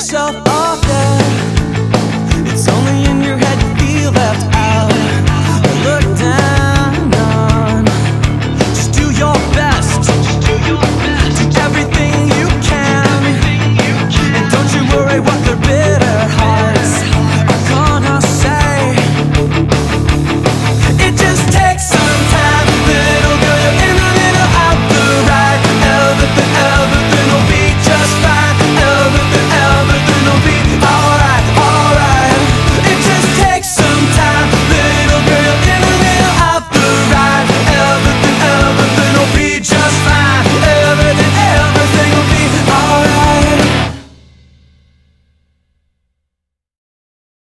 Yourself off the